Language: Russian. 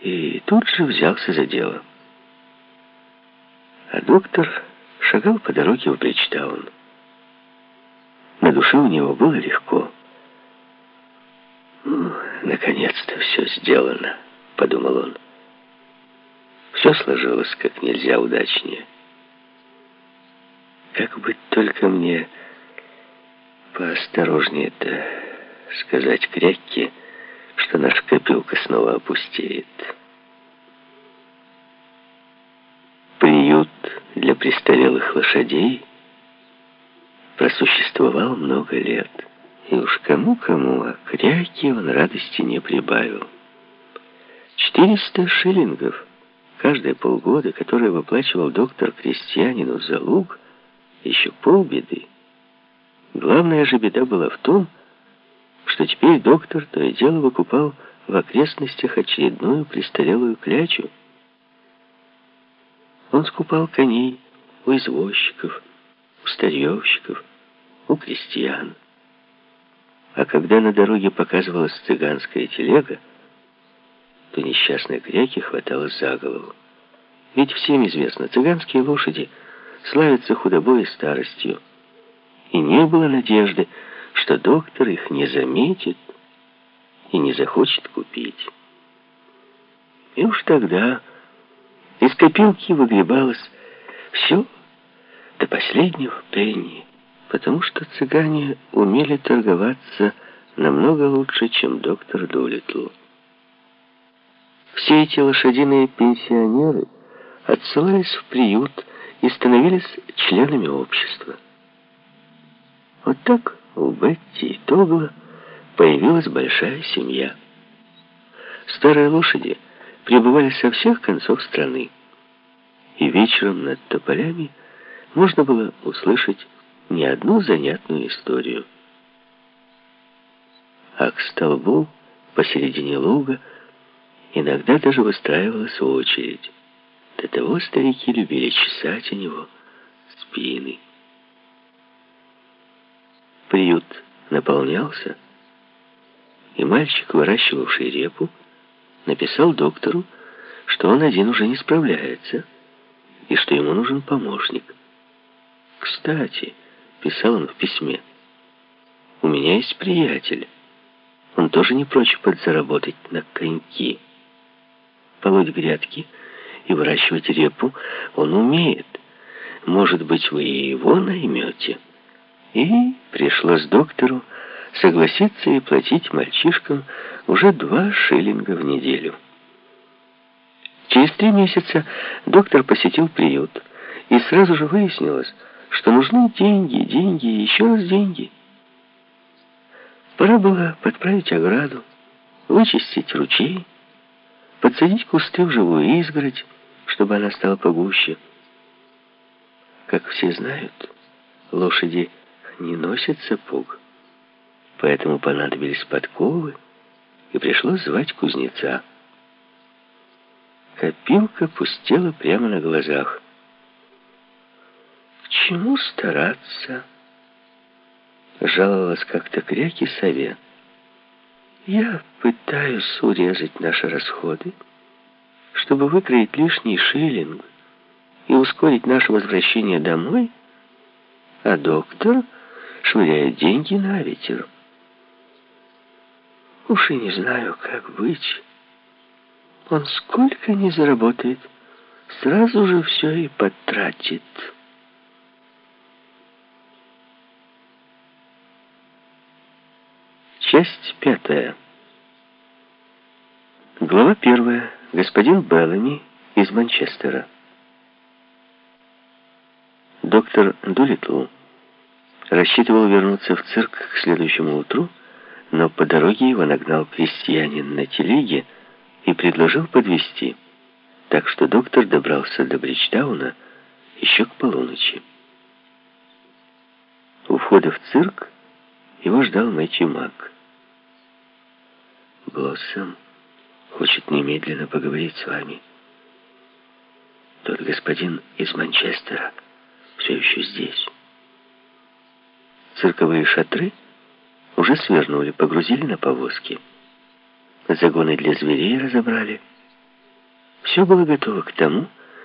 и тут же взялся за дело. А доктор шагал по дороге в Бриджтаун. На душе у него было легко. «Ну, наконец-то все сделано», — подумал он. Все сложилось как нельзя удачнее. Как бы только мне поосторожнее-то сказать крякке, что наша копилка снова опустеет. Приют для престарелых лошадей просуществовал много лет. И уж кому-кому, а кряке он радости не прибавил. Четыреста шиллингов каждые полгода, которые выплачивал доктор крестьянину за луг, еще полбеды. Главная же беда была в том, что теперь доктор то и дело выкупал в окрестностях очередную престарелую клячу. Он скупал коней у извозчиков, у старьевщиков, у крестьян. А когда на дороге показывалась цыганская телега, то несчастной кряки хватало за голову. Ведь всем известно, цыганские лошади славятся худобой и старостью. И не было надежды, что доктор их не заметит и не захочет купить. И уж тогда из копилки выгребалось все до последнего пенни, потому что цыгане умели торговаться намного лучше, чем доктор Дулитл. Все эти лошадиные пенсионеры отсылались в приют и становились членами общества. Вот так у Бетти и Тогла появилась большая семья. Старые лошади прибывали со всех концов страны, и вечером над тополями можно было услышать не одну занятную историю. А к столбу посередине луга иногда даже выстраивалась очередь. До того старики любили чесать у него спины. Приют наполнялся, и мальчик, выращивавший репу, написал доктору, что он один уже не справляется и что ему нужен помощник. «Кстати», — писал он в письме, — «у меня есть приятель. Он тоже не прочь подзаработать на коньки. Полоть грядки и выращивать репу он умеет. Может быть, вы его наймете?» И пришлось доктору согласиться и платить мальчишкам уже два шиллинга в неделю. Через три месяца доктор посетил приют, и сразу же выяснилось, что нужны деньги, деньги еще раз деньги. Пора было подправить ограду, вычистить ручей, подсадить кусты в живую изгородь, чтобы она стала погуще. Как все знают, лошади не носят сапог, поэтому понадобились подковы, и пришлось звать кузнеца. Копилка пустела прямо на глазах. «К чему стараться?» Жаловалась как-то кряки сове. «Я пытаюсь урезать наши расходы, чтобы выкроить лишний шиллинг и ускорить наше возвращение домой, а доктор швыряет деньги на ветер. Уж и не знаю, как быть. Он сколько не заработает, сразу же все и потратит. Часть пятая. Глава первая. Господин Беллами из Манчестера. Доктор Дулитл рассчитывал вернуться в цирк к следующему утру, но по дороге его нагнал крестьянин на телеге и предложил подвезти, так что доктор добрался до Бриджтауна еще к полуночи. У входа в цирк его ждал Мэтью Мак. «Блоссом хочет немедленно поговорить с вами. Тот господин из Манчестера все еще здесь». Цирковые шатры уже свернули, погрузили на повозки. Загоны для зверей разобрали. Все было готово к тому,